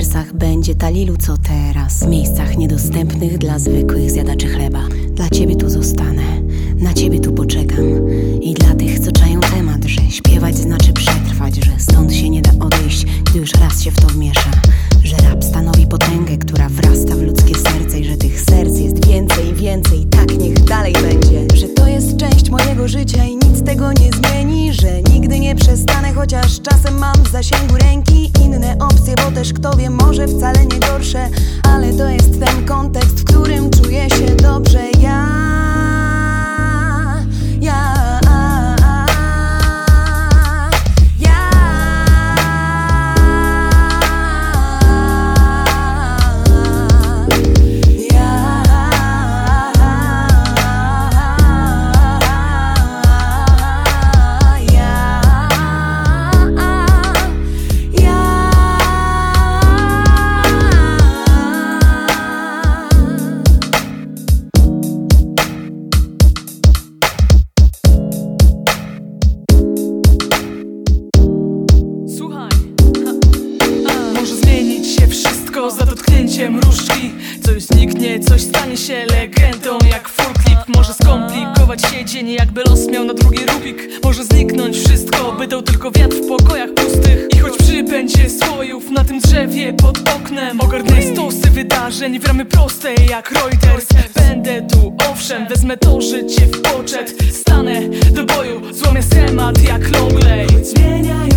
mieście Talilu co teraz? W miejscach niedostępnych dla zwykłych zjadaczy chleba. Dla ciebie tu zostanę, na ciebie tu poczekam chociaż czasem mam w zasięgu ręki Inne opcje, bo też kto wie, może wcale nie gorsze. Ale to jest ten kontekst, w którym czuję się dotknięciem różdżki Coś zniknie, coś stanie się legendą jak folklip Może skomplikować się dzień jakby los miał na drugi rubik. Może zniknąć wszystko, by dał tylko wiatr w pokojach pustych. I choć przybędzie słojów na tym drzewie pod oknem Ogarnę stosy wydarzeń w ramy prostej jak Reuters. Będę tu, owszem, wezmę to życie w poczet. Stanę do boju, złamię schemat jak Longley. Zmieniają